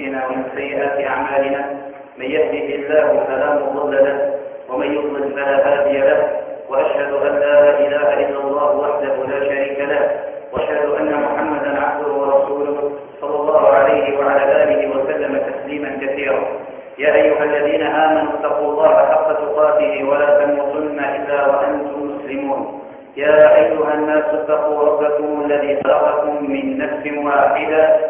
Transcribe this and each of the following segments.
أنفسنا ومن سيئات أعمالنا من يهده الله فلا مضل له ومن يضلل فلا هادي له وأشهد أن لا إله إلا الله وحده لا شريك له وأشهد أن محمدا عبده ورسوله صلى الله عليه وعلى آله وسلم تسليما كثيرا. يا أيها الذين آمنوا اتقوا الله حق تقاته ولا تموتن إلا وأنتم مسلمون. يا أيها الناس اتقوا ربكم الذي خلقكم من نفس واحدة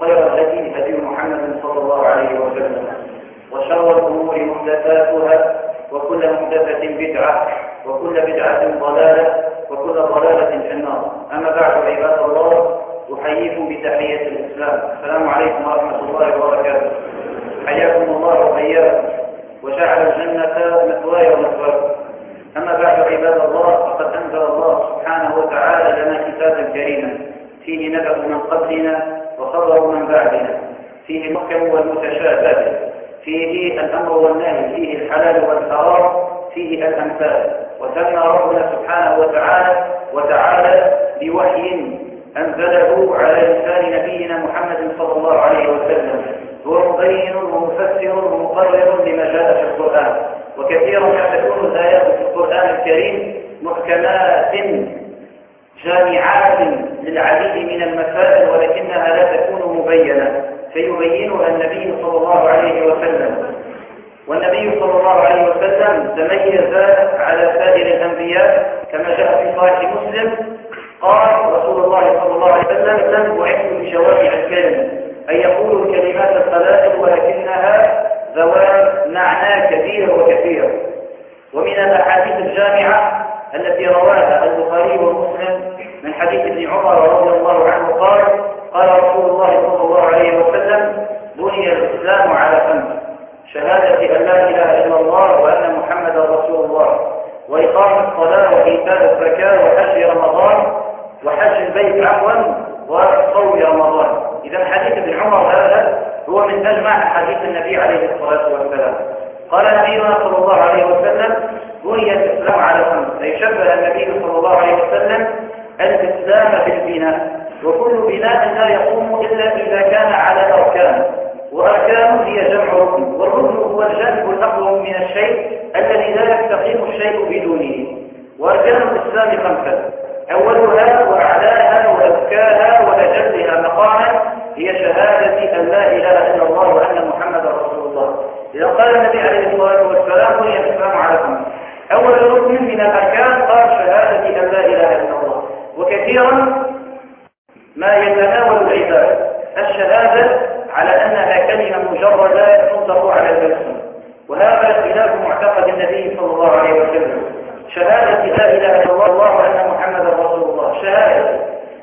وخير الهدي هدي محمد صلى الله عليه وسلم. وشر الأمور محدثاتها وكل محدثة بدعة وكل بدعة ضلالة وكل ضلالة في النار. أما بعد عباد الله أحييكم بتحية الإسلام. السلام عليكم ورحمة الله وبركاته. حياكم الله وحياكم. وجعل الجنة مثواي ومثواكم. أما بعد عباد الله فقد أنزل الله سبحانه وتعالى لنا كتابا كريما. فيه نبأ من قبلنا وخبر من بعدنا فيه المحكم والمتشابه. فيه الأمر والنهي. فيه الحلال والحرام. فيه الأمثال وثنى ربنا سبحانه وتعالى وتعالى بوحي أنزله على لسان نبينا محمد صلى الله عليه وسلم. هو مبين ومفسر ومقرر لما جاء في القرآن. وكثيرا ما تكون الآيات في القرآن الكريم محكمات جامعات للعديد من المسائل ولكنها لا تكون مبينة. فيبينها النبي صلى الله عليه وسلم. والنبي صلى الله عليه وسلم تميز على سائر الأنبياء كما جاء في صحيح مسلم. قال رسول الله صلى الله عليه وسلم لم بعثت بشوارع الكلم أن يقولوا الكلمات الثلاث ولكنها ذوات معنى كبير وكثير. ومن الأحاديث الجامعة التي رواها البخاري ومسلم من حديث ابن عمر رضي الله عنه قال قال رسول الله صلى الله عليه وسلم بني الإسلام على خمس شهادة أن لا إله إلا الله وأن محمدا رسول الله. وإقام الصلاة وإيتاء الزكاة وحج رمضان. وحج البيت عفوا وصوم رمضان. إذا حديث ابن عمر هذا هو من أجمع حديث النبي عليه الصلاة والسلام. قال نبينا صلى الله عليه وسلم بني الإسلام على خمس أي شبه النبي صلى الله عليه وسلم الإسلام بالبناء وكل بناء لا يقوم إلا إذا كان على أركان وأركان هي جمع ركن والركن هو الجانب الأقوم من الشيء الذي لا يستقيم الشيء بدونه. وأركان الإسلام خمسة أولها وأعلاها وأزكاها وأجلها مقاما هي شهادة أن لا إله إلا الله وأن محمدا رسول الله. إذا قال النبي عليه الصلاة والسلام هي الإسلام على أول ركن من الأركان قال شهادة أن لا إله إلا الله. وكثيرا ما يتناول العباد الشهادة على أنها كلمة مجردة تنطق على الألسن وهذا خلاف معتقد النبي صلى الله عليه وسلم. شهادة لا إله إلا الله وأن محمدا رسول الله. شهادة.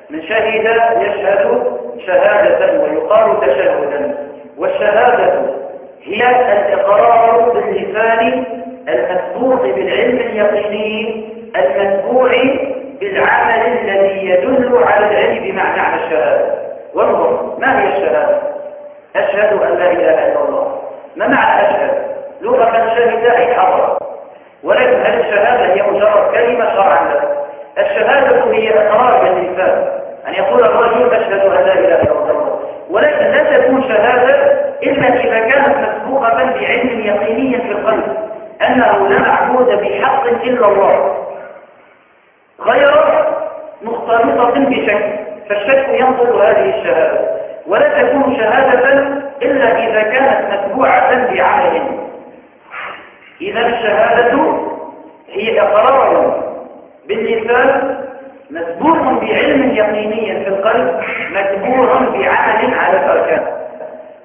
من شهد يشهد شهادة ويقال تشهدا. والشهادة هي الإقرار باللسان المسبوق بالعلم اليقيني المتبوع بالعمل الذي يدل على العلم بمعنى الشهادة. وانظر ما هي الشهادة؟ أشهد أن لا إله إلا الله. ما معنى أشهد؟ لغة شهد أي حضر. ولكن هل الشهادة هي مجرد كلمة شرعا؟ لا. الشهادة هي إقرار باللسان أن يقول الرجل أشهد أن لا إله إلا الله. ولكن لا تكون شهادة إلا إذا كانت مسبوقة بعلم يقيني في القلب. أنه لا معبود بحق إلا الله. غير مختلطة بشك فالشك ينقض هذه الشهادة. ولا تكون شهادة إلا إذا كانت متبوعة بعمل إذا الشهادة هي إقرار باللسان مسبوق بعلم يقيني في القلب مجبور بعمل على الأركان.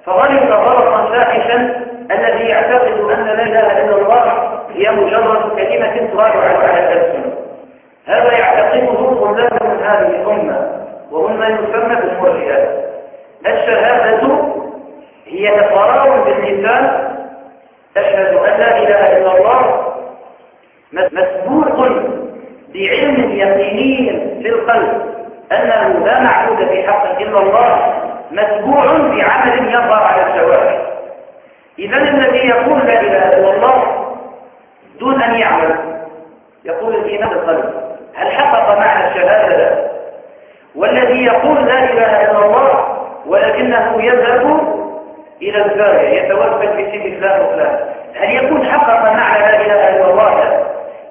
فغلط غلطا فاحشا الذي يعتقد أن لا إله إلا الله هي مجرد كلمة تراجع على الألسن هذا يعتقده طلاب من هذه الأمة وهم ما يسمى بالمرجئات الشهادة هي إقرار باللسان أشهد إله إلا الله مسبوق بعلم يقيني في القلب أنه لا معبود بحق إلا الله متبوع بعمل يظهر على الشوارع إذا الذي يقول لا إله إلا الله دون أن يعمل. يقول الإيمان بالقلب هل حقق معنى الشهادة؟ لا. والذي يقول لا إله إلا الله ولكنه يذهب إلى الزاوية يتوفد بسن فلان وفلان. هل يكون حقق معنى لا إله إلا الله؟ لا.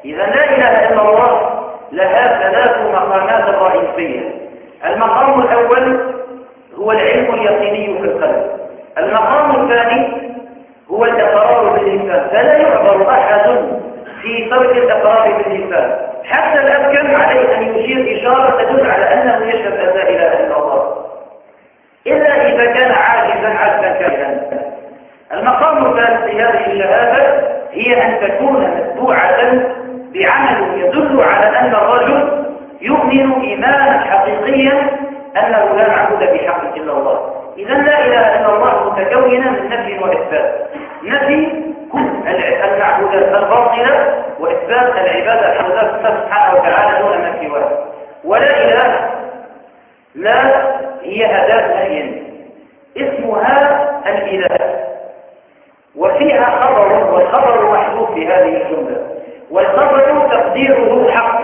إذا لا إله إلا الله لها ثلاث مقامات رئيسية المقام الأول هو العلم اليقيني في القلب. المقام الثاني هو الإقرار باللسان فلا يعبر أحد في ترك الإقرار باللسان حتى الأبكم عليه أن يشير إشارة تدل على أنه يشهد أن لا إله إلا الله. إلا إذا كان عاجزا عجزا كاملا المقام الثالث في هذه الشهادة هي أن تكون متبوعة بعمل يدل على أن الرجل يؤمن إيمانا حقيقيا أنه لا معبود بحق إلا الله. إذا لا إله إلا الله متكونة من نفي وإثبات. نفي كل المعبودات الباطلة وإثبات العبادة الحمدات سبحانه وتعالى دون نفي واحد. ولا إله لا هي أداة نفي. اسمها الإله. وفيها خبر والخبر محذوف في هذه الجملة. والخبر تقديره حق.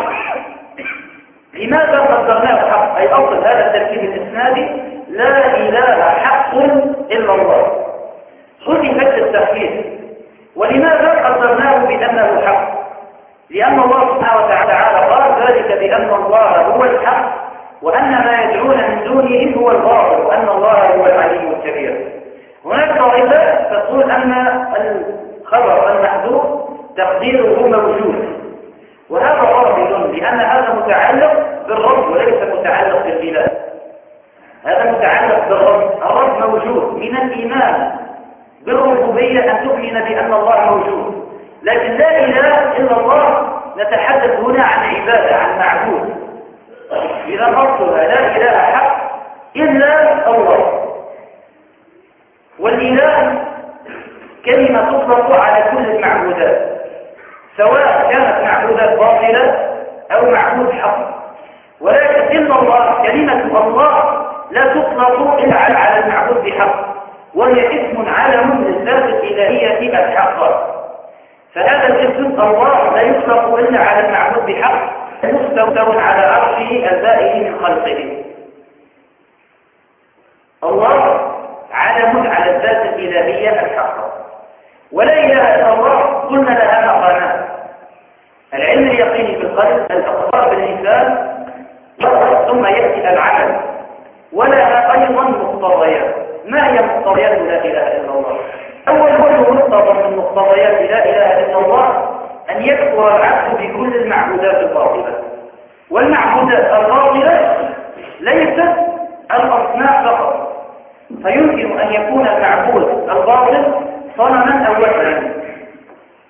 لماذا قدرناه حق؟ أي أصل هذا التركيب الإسنادي لا إله حق إلا الله. حذفت التخفيف ولماذا قدرناه بأنه حق؟ لأن الله سبحانه وتعالى قال ذلك بأن الله هو الحق وأن ما يدعون من دونه هو الباطل وأن الله هو العلي الكبير. هناك طائفة تقول أن الخبر المحذوف تقديره موجود. وهذا باطل لأن هذا متعلق بالرب وليس متعلق بالبلاد هذا متعلق بالرب. الرب موجود من الإيمان. بالربوبية أن تؤمن بأن الله موجود. لكن لا إله إلا الله. نتحدث هنا عن عبادة عن معبود. إذا أصلها لا إله حق إلا الله. والإله كلمة تطلق على كل المعبودات. سواء كانت معبودات باطلة أو معبود حق. ولكن إن الله كلمة الله لا تطلق إلا على المعبود بحق وهي اسم علم للذات الإلهية الحق فهذا الاسم الله لا يطلق إلا على المعبود بحق مستوى على عرشه البائن من خلقه. الله علم على الذات الإلهية الحق ولا إله إلا الله قلنا لها مقامات العلم اليقيني في القلب الأقرار بالإنسان ثم يأتي العمل. ولها أيضا مقتضيات. ما هي مقتضيات لا إله إلا الله؟ أول كل مقتضى من مقتضيات لا إله إلا الله أن يكفر العبد بكل المعبودات الباطلة. والمعبودات الباطلة ليست الأصناف فقط. فيمكن أن يكون المعبود الباطل صنما أو وثنا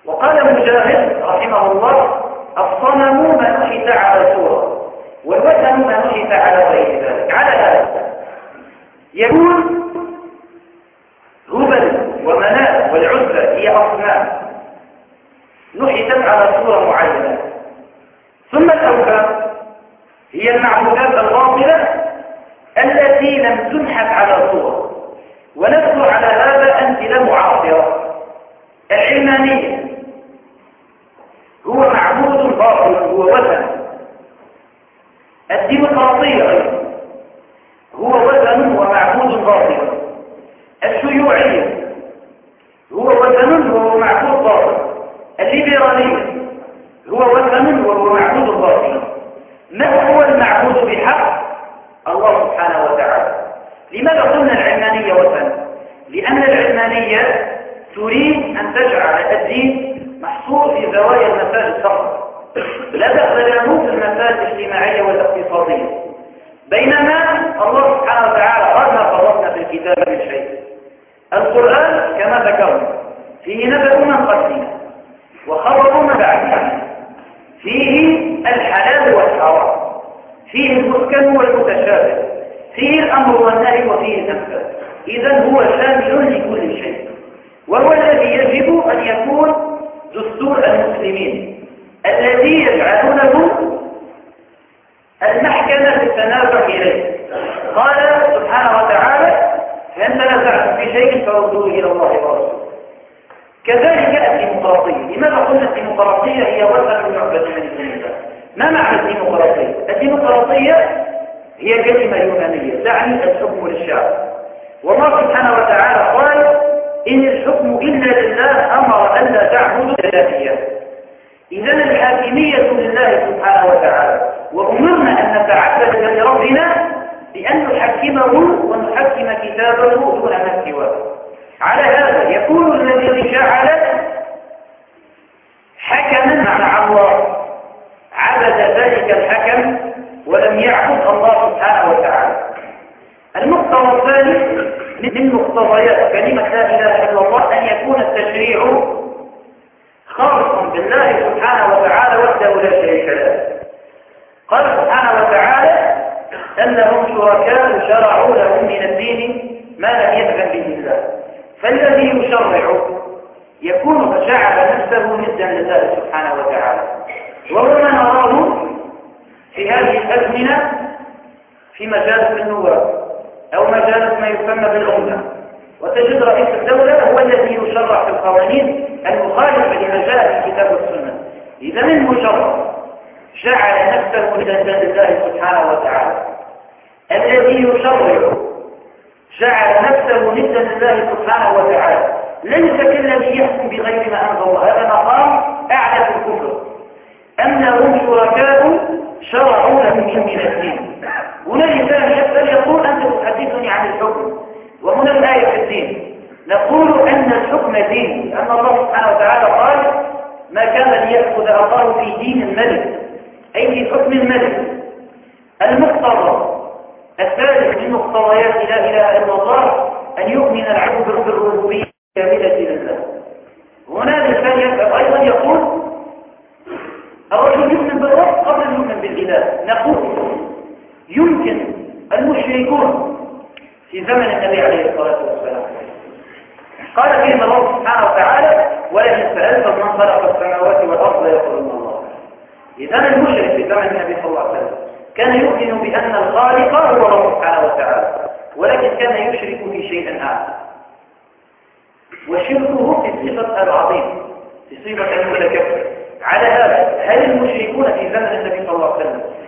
وقال مجاهد رحمه الله الصنم ما نحت على صورة والوثن ما على يقول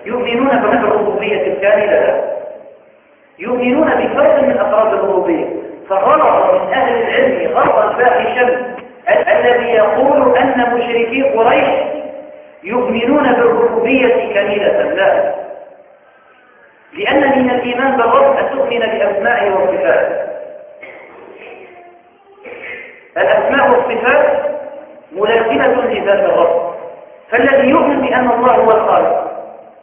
يؤمنون بمثل الربوبية الكاملة يؤمنون بفرد من أفراد الربوبية. فغلط من أهل العلم غلطا فاحشا الذي يقول أن مشركي قريش يؤمنون بالربوبية كاملة. لا. لأن من الإيمان بالرب أن تؤمن بأسمائه وصفاته. الأسماء والصفات ملازمة لذات الرب. فالذي يؤمن بأن الله هو الخالق.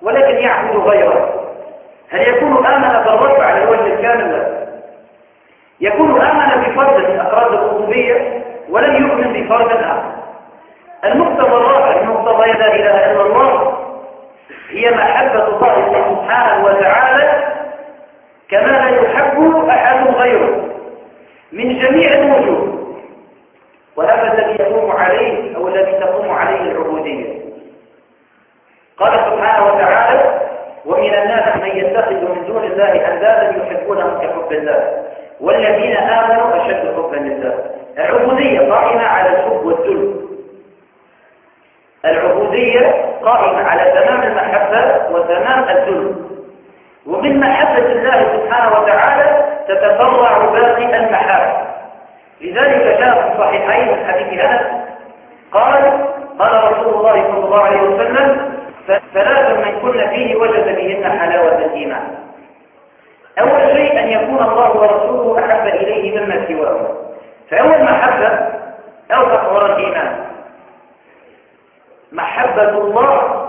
ولكن يعبد غيره. هل يكون آمن بالرب على الوجه الكامل؟ يكون آمن بفرد أفراد الربوبية ولم يؤمن بفرد آخر. المقتضى الرابع من مقتضى لا إله إلا الله هي محبة الله سبحانه وتعالى كما لا يحب أحد غيره من جميع الوجوه. وهذا الذي يقوم عليه أو الذي تقوم عليه العبودية. قال سبحانه وتعالى ومن الناس من يتخذ من دون الله أندادا يحبونهم كحب الله والذين آمنوا أشد حبا لله. العبودية قائمة على الحب والذل. العبودية قائمة على تمام المحبة وتمام الذل. ومن محبة الله سبحانه وتعالى تتفرع باقي المحاب لذلك جاء في الصحيحين من حديث أنس قال قال رسول الله صلى الله عليه وسلم ثلاث من كل فيه وجد بهن حلاوة الإيمان. أول شيء أن يكون الله ورسوله أحب إليه مما سواه فأول محبة أو تقوى الإيمان. محبة الله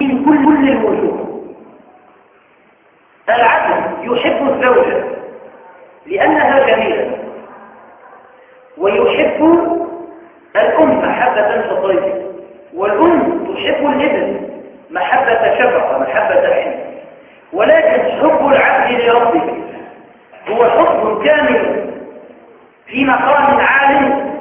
من كل كل الوجوه العبد يحب الزوجة لأنها جميلة. ويحب الأم محبة فطرية والأم تحب الإبن. محبة شفقة محبة حين ولكن حب العبد لربه هو حب كامل في مقام عال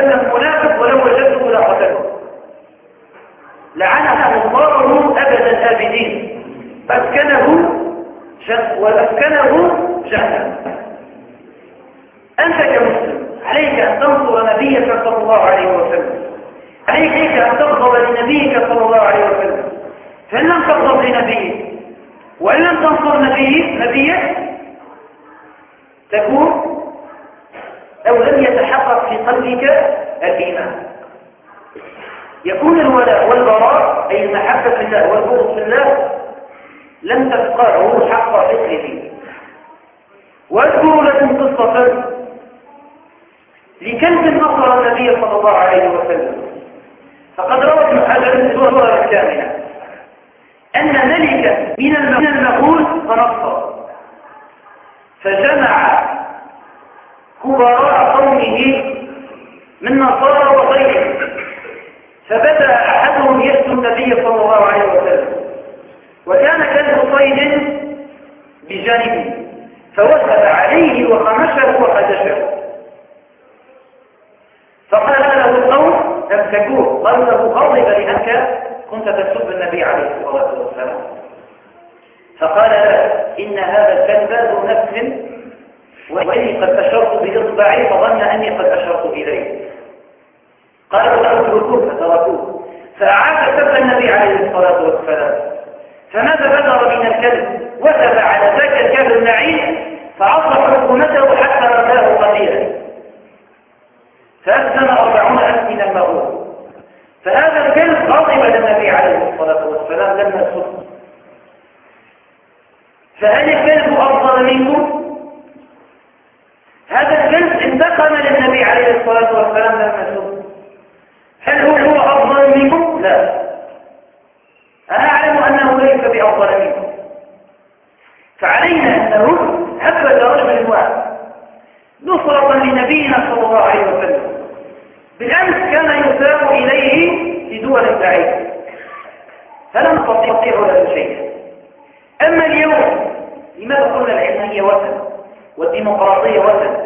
أنه منافق ولم وجدت ملاحظته لعنه الله أبد الآبدين. فأسكنه وأسكنه جهنم. أنت كمسلم عليك أن تنصر نبيك صلى الله عليه وسلم. عليك أن تغضب لنبيك صلى الله عليه وسلم. فإن لم تغضب لنبيك وإن لم تنصر نبيك نبيك تكون أو لم يتحقق في قلبك الإيمان. يكون الولاء والبراء أي المحبة في الله والبغض في الله لم تفقعه حق فكره واذكر لكم قصة لكلب نصر النبي صلى الله عليه وسلم. فقد روى ابن حجر الصورة الكاملة أن ملكا من المغول تنصر فجمع كبراء قومه من نصارى وغيرهم. فبدأ أحدهم يسلم النبي صلى الله عليه وسلم. وكان كلب صيد بجانبه فوثب عليه وخمشه وخدشه فقال له القوم تمسكوه قالوا له غضب لأنك كنت تسب النبي عليه الصلاة والسلام. فقال له إن هذا الكلب ذو نفس وإني قد أشرت بإصبعي فظن أني قد أشرت إليه. قالوا له اتركوه فتركوه فأعاد سب النبي عليه الصلاة والسلام. فماذا بدر من الكلب وثب على ذاك الكلب اللعين فعصى حكومته حتى رداه قليلا. فأسلم أربعون ألف من المغول. فهذا الكلب غضب للنبي عليه الصلاة والسلام لما سب فهل الكلب أفضل منكم؟ هذا الكلب انتقم للنبي عليه الصلاة والسلام لما سب هل هو أفضل منكم؟ لا. أنا أعلم أنه ليس بأفضل منكم. فعلينا أن نرد هبة رجل واحد نصرة لنبينا صلى الله عليه وسلم. بالأمس كان يساق إليه في دول بعيدة فلم تستطيع له شيء أما اليوم لماذا قلنا العلمية وثن والديمقراطية وثن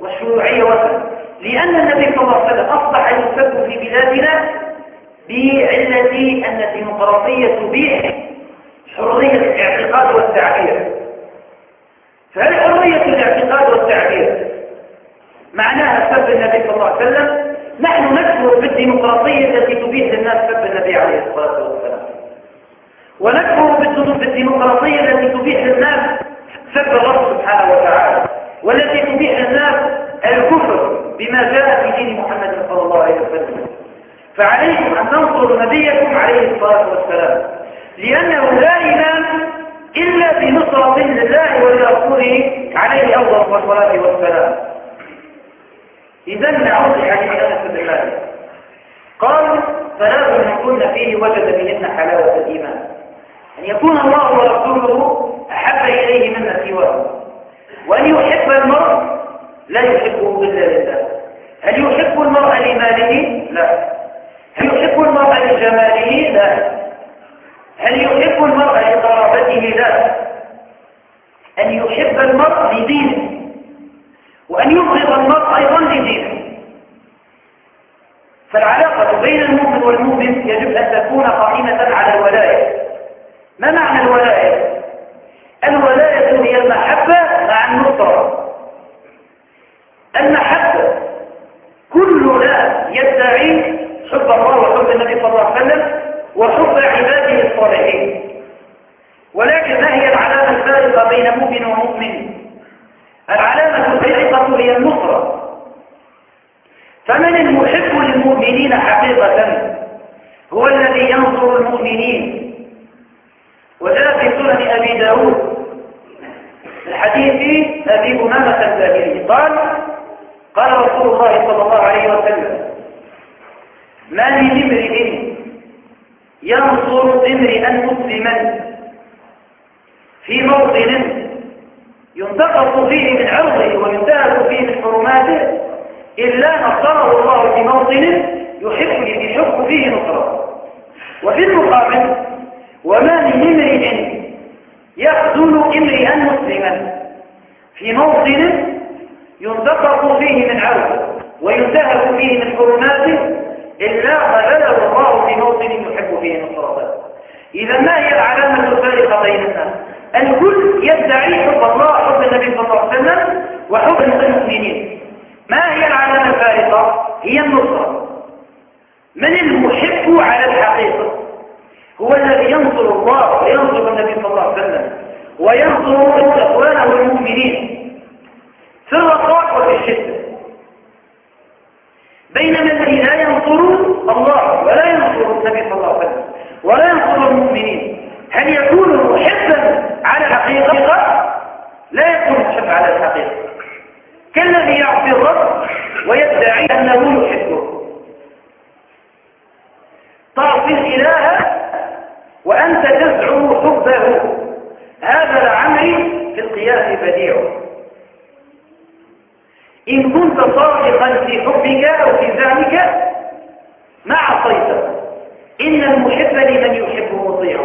والشيوعية وثن لأن النبي صلى الله عليه وسلم أصبح يسب في بلادنا بعلة أن الديمقراطية تبيح حرية الاعتقاد والتعبير. فهل حرية الاعتقاد والتعبير معناها سب النبي صلى الله عليه وسلم؟ نحن نكفر بالديمقراطية التي تبيح للناس سب النبي عليه الصلاة والسلام. ونكفر بالديمقراطية التي تبيح للناس سب الله سبحانه وتعالى. والتي تبيح للناس الكفر بما جاء في دين محمد صلى الله عليه وسلم. فعليكم أن تنصروا نبيكم عليه الصلاة والسلام. لأنه لا إيمان إلا بنصرة لله ولرسوله عليه أفضل الصلاة والسلام. إذا نعود لحديث أنس بن مالك قال ثلاث من كن فيه وجد بهن حلاوة الإيمان. أن يكون الله ورسوله أحب إليه مما سواه وأن يحب المرء لا يحبه إلا لله هل يحب المرء لماله؟ لا هل يحب المرء لجماله؟ لا هل يحب المرء لقرابته؟ لا أن يحب المرء لدينه وأن يبغض المرء أيضا لدينه فالعلاقة بين المؤمن والمؤمن يجب أن تكون قائمة على الولاية ما معنى الولاية؟ الولاية هي المحبة مع النصرة. المحبة. كلنا يدعي حب الله وحب النبي صلى الله عليه وسلم وحب عباده الصالحين. ولكن ما هي العلامة الفارقة بين مؤمن ومؤمن؟ العلامة الفارقة هي النصرة. فمن المحب للمؤمنين حقيقة هو الذي ينصر المؤمنين. وجاء في سنن أبي داود الحديث أبي أمامة الباهلي قال قال رسول الله صلى الله عليه وسلم ما من امرئ ينصر امرئا مسلما في موطن ينتقص فيه من عرضه وينتهك فيه من حرماته إلا نصره الله في موطن يحب يحب فيه نصره. وفي المقابل وما من امرئ يخذل امرئا مسلما في موطن ينتقص فيه من عرضه وينتهك فيه من حرماته إلا خذله الله في موطن يحب فيه نصرته إذا ما هي العلامة الفارقة بين الناس الكل يدعي حب الله حب النبي صلى الله عليه وسلم وحب المؤمنين. ما هي العلامة الفارقة؟ هي النصرة. من المحب على الحقيقة؟ هو الذي ينصر الله وينصر النبي صلى الله عليه وسلم وينصر إخوانه المؤمنين في الرخاء وفي الشدة بينما الذي لا ينصر الله ولا ينصر النبي صلى الله عليه وسلم ولا ينصر المؤمنين. هل يكون محبا على الحقيقة لا يكون محب على الحقيقة. كالذي يعصي الرب ويدعي أنه يحبه. تعصي الإله وأنت تزعم حبه. هذا لعمري في القياس بديع. إن كنت صادقا في حبك أو في زعمك ما عصيت. إن المحب لمن يحب مطيع.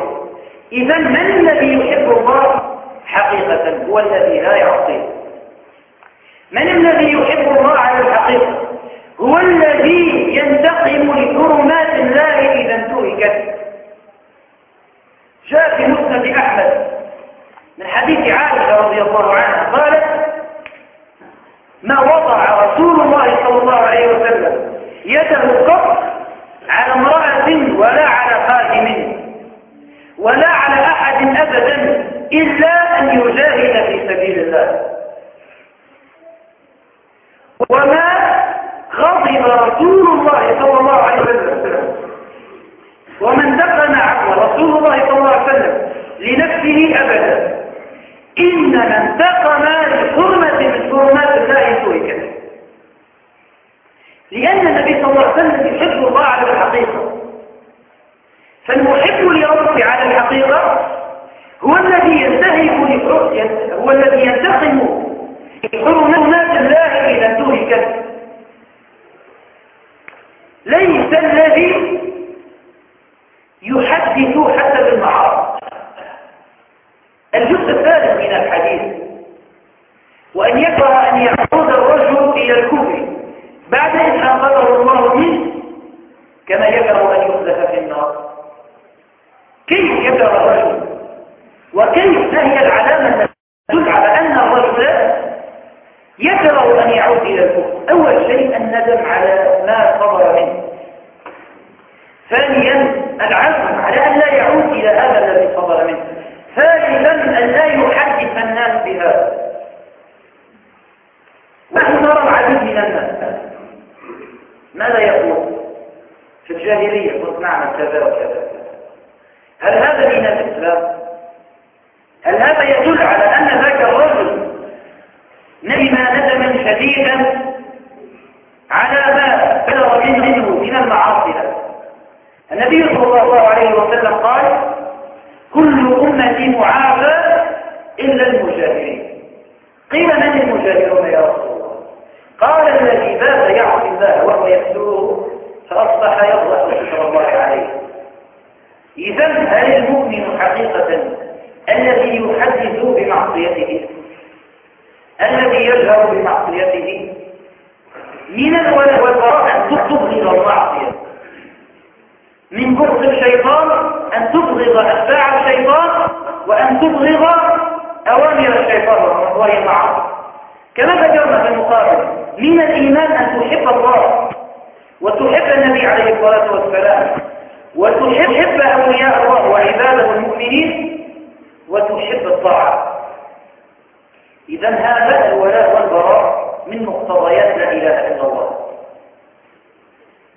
إذا من الذي يحب الله حقيقة؟ هو الذي لا يعصيه من الذي يحب الله على الحقيقة؟ هو الذي ينتقم لحرمات الله إذا انتهكت. جاء في مسند أحمد من حديث عائشة رضي الله عنها قالت ما وضع رسول الله صلى الله عليه وسلم يده قط على امرأة ولا على خادم ولا على أحد أبدا إلا أن يجاهد في سبيل الله. إذا هل المؤمن حقيقة الذي يحدث بمعصيته؟ الذي يجهر بمعصيته؟ من والبراء أن تبغض المعصية. من بغض الشيطان أن تبغض أتباع الشيطان وأن تبغض أوامر الشيطان وهي المعاصي كما ذكرنا في المقابل من الإيمان أن تحب الله وتحب النبي عليه الصلاة والسلام. وتحب أولياء الله وعباده المؤمنين وتحب الطاعة. إذا هذا الولاء والبراء من مقتضيات لا إله إلا الله.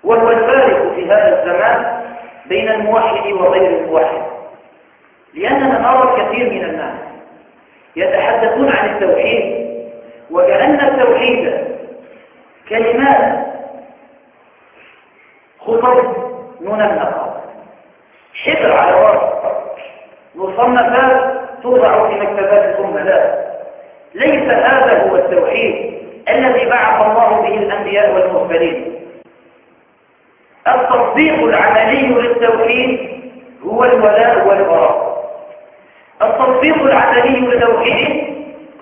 وهو الفارق في هذا الزمان بين الموحد وغير الموحد. لأننا نرى الكثير من الناس يتحدثون عن التوحيد وكأن التوحيد كلمات خطب منمقة حبر على ورق مصنفات توضع في مكتبات الزملاء ليس هذا هو التوحيد الذي بعث الله به الأنبياء والمرسلين. التطبيق العملي للتوحيد هو الولاء والبراء التطبيق العملي للتوحيد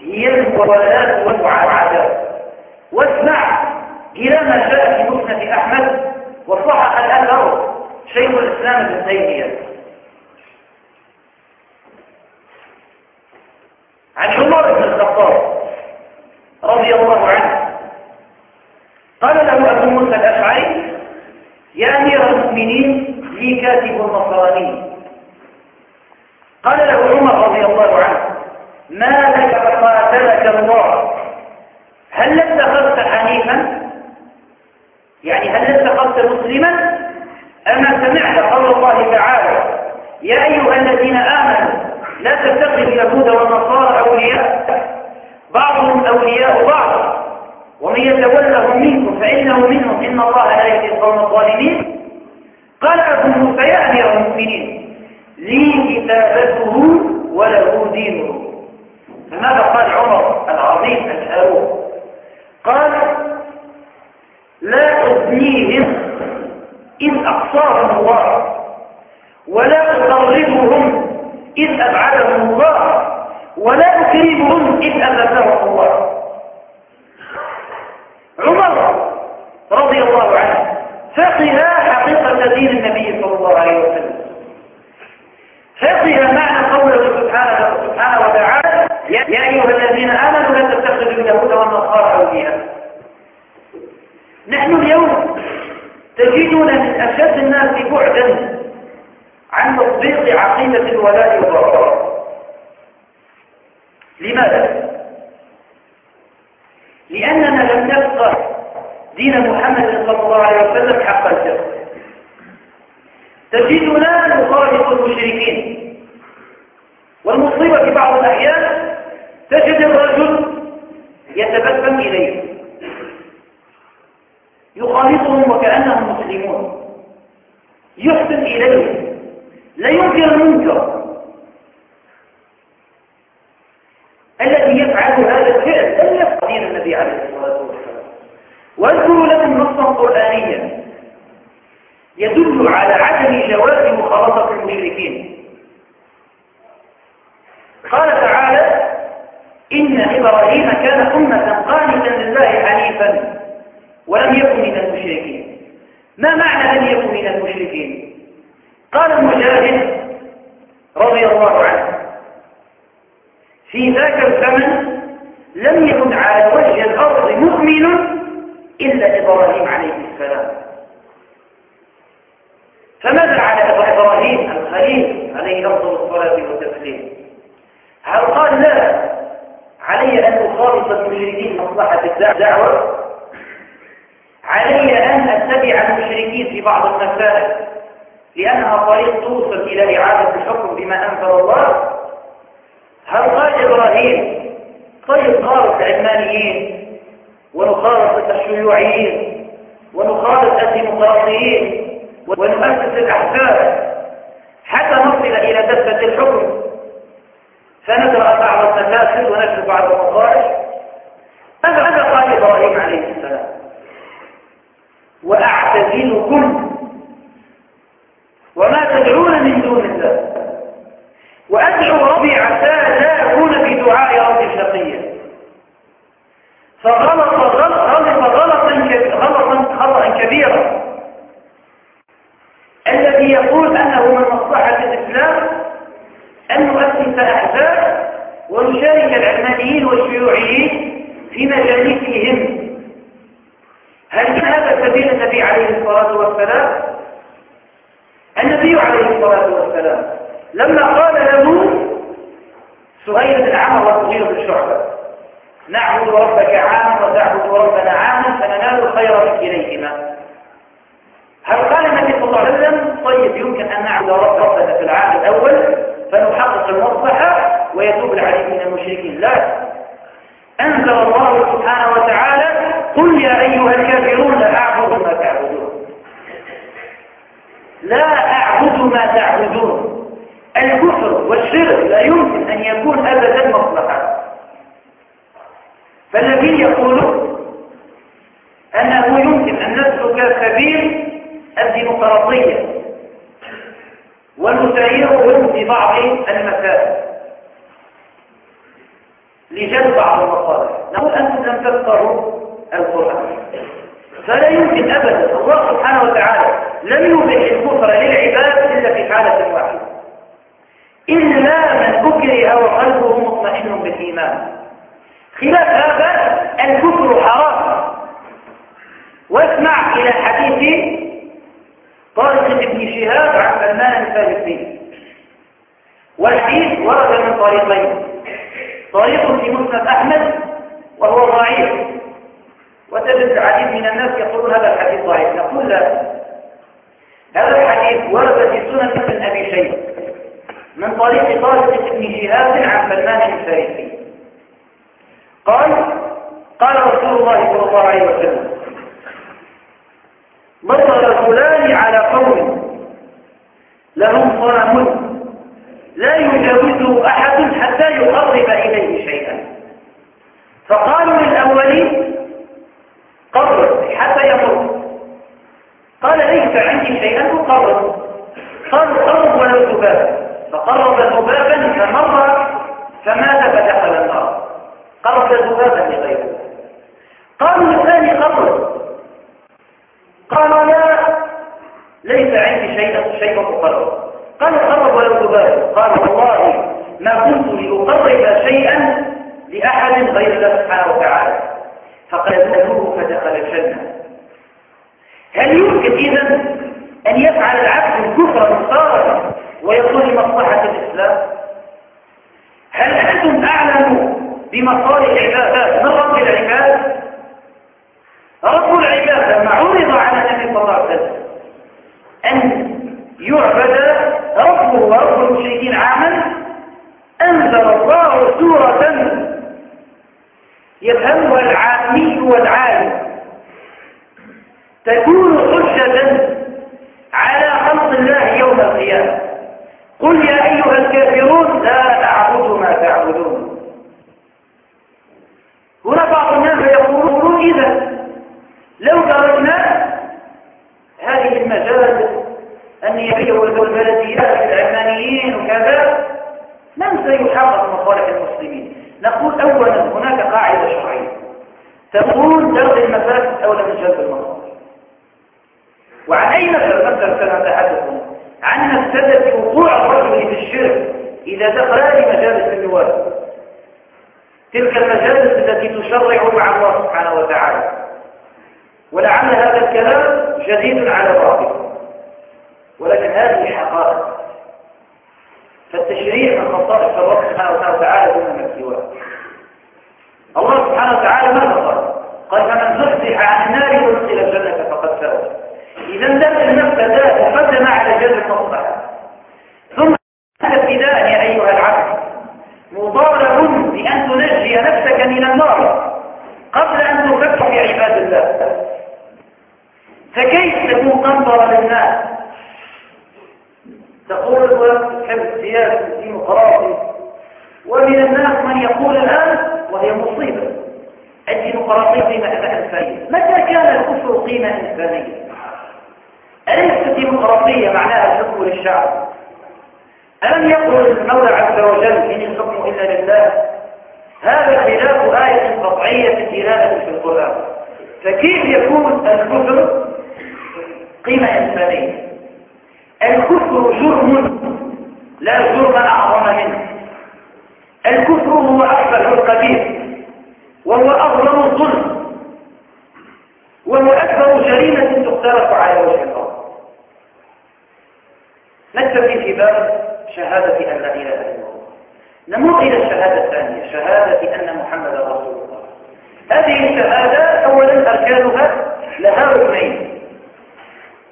هي الولاء والمعاداة واسمع إلى ما جاء في مسند أحمد وصحح الأثر شيخ الإسلام ابن تيمية. عن عمر بن الخطاب رضي الله عنه. قال له أبو موسى الأشعري يا أمير المؤمنين لي كاتب نصراني. قال له عمر رضي الله عنه ما لك قاتلك الله؟ هل اتخذت حنيفا؟ يعني هل اتخذت مسلما؟ أما سمعت قول الله تعالى يا أيها الذين آمنوا لا تتخذوا اليهود والنصارى أولياء. بعضهم أولياء بعض. ومن يتولهم منكم فإنه منهم إن الله لا يهدي القوم الظالمين. قال أبو موسى يا أمير المؤمنين لي كتابته وله دينه. فماذا قال عمر العظيم الهارون قال لا أبنيهم إذ أقصاهم الله ولا أقربهم إذ أبعدهم الله ولا أكرمهم إذ أبدهم الله. عمر رضي الله عنه فقه حقيقة دين النبي صلى الله عليه وسلم. فقه معنى قوله سبحانه سبحانه وتعالى يا أيها الذين آمنوا لا تتخذوا اليهود والنصارى أولياء. نحن اليوم تجدنا من أشد الناس بعدا عن تطبيق عقيدة الولاء والبراء لماذا؟ لأننا لم نفقه دين محمد صلى الله عليه وسلم حق الفقه. تجدنا نخالف المشركين. والمصيبة في بعض الأحيان تجد الرجل يتبسم إليه. يخالطهم وكأنهم مسلمون. يحسن إليه لا ينكر المنكر. الذي يفعل هذا الفعل لم يفعل النبي عليه الصلاة والسلام. واذكروا لكم نصا قرآنيا يدل على عدم جواز مخالطة المشركين. قال تعالى إن إبراهيم كان أمة قانتا لله حنيفا. ولم يكن من المشركين. ما معنى لم يكن من المشركين؟ قال المجاهد رضي الله عنه في ذاك الزمن لم يكن على وجه الأرض مؤمن إلا إبراهيم عليه السلام. فماذا على إبراهيم الخليل عليه أفضل الصلاة والتسليم؟ هل قال لا علي أن أخالط المشركين مصلحة الدعوة؟ أن أتبع المشركين في بعض المسائل لأنها طريق توصل إلى إعادة الحكم بما أنزل الله. هل قال إبراهيم طيب خالط العلمانيين ونخالط الشيوعيين ونخالط الديمقراطيين ونؤسس الأحزاب. حتى نصل إلى دفة الحكم. فنزرع بعض التفاسد ونشر بعض المصالح ماذا قال إبراهيم عليه السلام. وأعتزلكم وما تدعون من دون الله. وأدعو ربي عسى لا أكون في دعاء ربي شقيا. فغلط غلط غلطا خطأ كبيرا. الذي يقول أنه من مصلحة الإسلام أن نؤسس أحزاب ونشارك العلمانيين والشيوعيين في مجالسهم. هل هذا سبيل النبي عليه الصلاة والسلام؟ النبي عليه الصلاة والسلام لما قال له سهيل بن عمر وسهيل بن شعبة نعبد ربك عاما وتعبد ربنا عاما فننال الخير من كليهما هل قال النبي صلى الله عليه وسلم طيب يمكن أن نعبد ربنا في العام الأول فنحقق المصلحة ويتوب العديد من المشركين. لا. أنزل الله سبحانه وتعالى قل يا أيها الكافرون لا أعبد ما تعبدون. لا أعبد ما تعبدون. الكفر والشرك لا يمكن أن يكون أبدا مصلحة فالذين يقولون أنه يمكن أن نسلك سبيل الديمقراطية ونسيرهم في بعض المسائل. لجلب بعض المصالح. نقول أنتم لم تذكروا يمكن أبدا. الله سبحانه وتعالى لم يبح الكفر للعباد إلا في حالة واحدة. إلا من أكره وقلبه مطمئن بالإيمان. خلاف هذا الكفر حرام. واسمع إلى حديث طارق بن شهاب عن سلمان الفارسي والحديث ورد من طريقين. طريق في مسند أحمد وهو ضعيف. وتجد العديد من الناس يقولون هذا الحديث ضعيف. نقول لا. هذا الحديث ورد في سنن ابن أبي شيخ من طريق طارق بن شهاب عن سلمان الفارسي قال قال رسول الله صلى الله عليه وسلم مر رجلان على قوم لهم صنم لا يجاوزه أحد حتى يقرب إليه شيئا. فقالوا للأولين قرب حتى يمر قال ليس عندي شيئا أقرب قالوا قرب ولو ذبابا فقرب ذبابا فمر فمات فدخل النار. قرب ذبابا لغيره. قالوا الثاني قرب قال لا ليس عندي شيء شيء مقرب قال قرب ولو ذبابا قال والله ما كنت لأقرب شيئا لأحد غير الله سبحانه وتعالى. فقتلوه فدخل الجنة. هل يمكن إذا أن يفعل العبد الكفر مختارا ويكون لمصلحة الإسلام؟ هل أنتم أعلموا بمصالح العباد؟ من رب العباد؟ رب العباد لما عرض على النبي صلى الله عليه وسلم أن يعبد ربه ورب المشركين عاما أنزل الله سورة يفهمها العامي والعالم. تكون حجة على خلق الله يوم القيامة. قل يا أيها الكافرون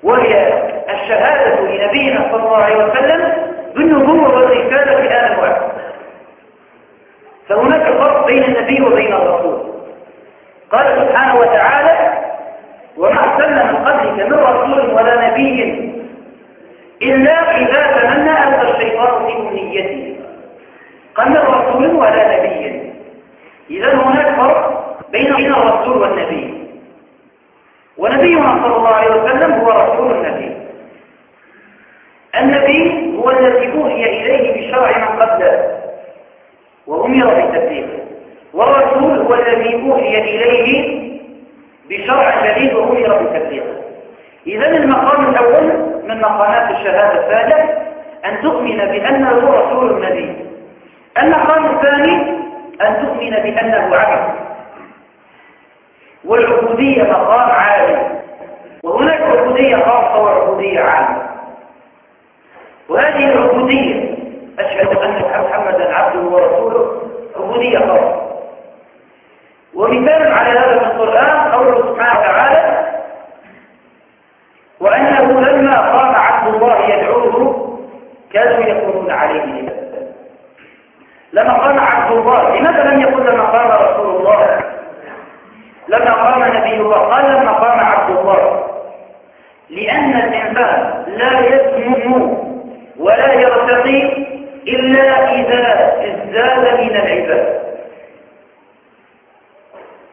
وهي الشهادة لنبينا صلى الله عليه وسلم بالنبوة والرسالة في آن واحد فهناك فرق بين النبي وبين الرسول. قال سبحانه وتعالى وما أرسلنا من قبلك من رسول ولا نبي إلا إذا تمنى ألقى الشيطان في أمنيته. قال من رسول ولا نبي. إذا هناك فرق بين الرسول والنبي. ونبينا صلى الله عليه وسلم هو رسول النبي. النبي هو الذي أوحي إليه بشرع من قبله وأمر بالتبليغ. والرسول هو الذي أوحي إليه بشرع جديد وأمر بالتبليغ. إذا المقام الأول من مقامات الشهادة الثالث أن تؤمن بأنه رسول النبي. المقام الثاني أن تؤمن بأنه عبد. والعبودية مقام عالي. وهناك عبودية خاصة وعبودية عامة وهذه العبودية أشهد أن محمدا عبده ورسوله عبودية خاصة. ومثال على هذا في القرآن قوله سبحانه وتعالى وأنه لما قام عبد الله يدعوه كانوا يكونون عليه لما قام عبد الله لماذا لم يقل لما قام رسول الله؟ لما قام نبي الله قال لما قام عبد الله لأن الإنسان لا يسمو ولا يرتقي إلا إذا ازداد من العباد.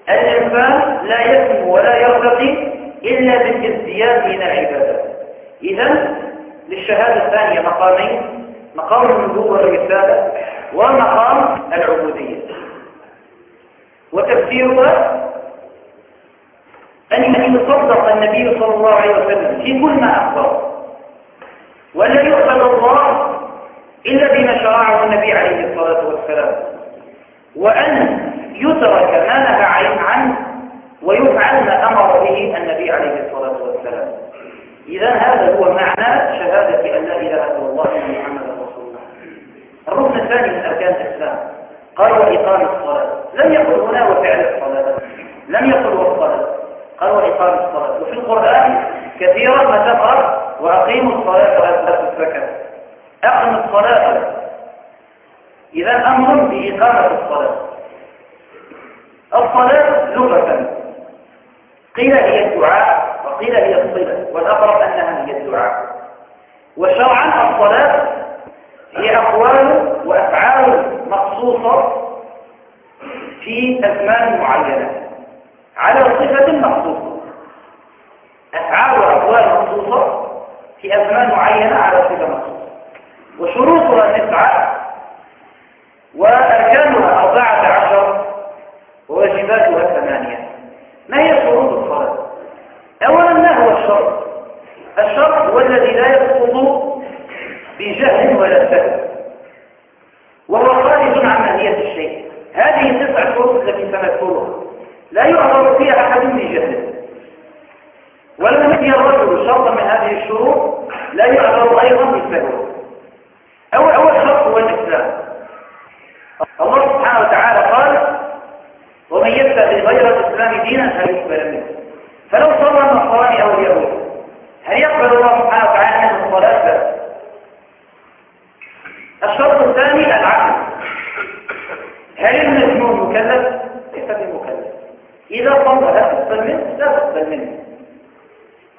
الإنسان لا يسمو ولا يرتقي إلا بالازدياد من العبادة إذا للشهادة الثانية مقامين مقام النبوة والرسالة ومقام العبودية. وتفسيرها أن يصدق النبي صلى الله عليه وسلم في كل ما أخبر ولا يقبل الله إلا بما شرعه النبي عليه الصلاة والسلام. وأن يترك ما نهى عنه ويفعل ما أمر به النبي عليه الصلاة والسلام. إذا هذا هو معنى شهادة أن لا إله إلا الله وأن محمدا رسول الله. الركن الثاني من أركان الإسلام قال وإقام الصلاة. لم يقل هنا وفعل الصلاة. لم يقل والصلاة قال وإقام الصلاة. وفي القرآن كثيرا ما تقرأ وأقيموا الصلاة وأتوا الزكاة. أقم الصلاة. إذا أمر بإقامة الصلاة. الصلاة لغة. قيل هي الدعاء وقيل هي الصلة. والأقرب أنها هي الدعاء. وشرعا الصلاة هي أقوال وأفعال مخصوصة في أزمان معينة. على صفة مخصوصة. أفعال وأقوال مخصوصة في أزمان معينة على صفة مخصوصة. وشروطها تسعة. وأركانها أربعة عشر. وواجباتها ثمانية. ما هي شروط الصلاة؟ أولا ما هو الشرط؟ الشرط هو الذي لا يسقط بجهل ولا سهل وهو خارج عن ماهية الشيء. هذه التسع شروط التي سنذكرها. لا يعذر فيها أحد بجهل ولم يأتي الرجل شرطا من هذه الشروط لا يعذر أيضا بالسهل أول أول شرط هو الإسلام. الله سبحانه وتعالى قال ومن يبتغي غير الإسلام دينا فليقبل منه. فلو صلى النصراني أو اليهود هل يقبل الله سبحانه وتعالى منه الصلاة؟ لا؟ الشرط الثاني العقل هل المجنون مكلف؟ ليس بمكلف. إذا صلى لا تقبل منه لا تقبل منه.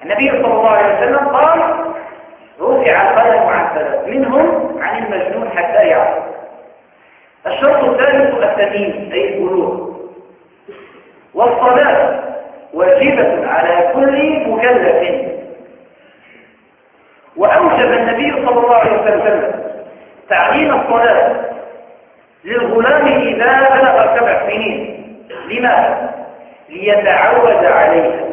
النبي صلى الله عليه وسلم قال رفع القلم عن ثلاث منهم عن المجنون حتى يعرف. الشرط الثالث التمييز أي البلوغ والصلاة واجبة على كل مكلف. وأوجب النبي صلى الله عليه وسلم تعليم الصلاة للغلام إذا بلغ سبع سنين. لماذا؟ ليتعود عليها.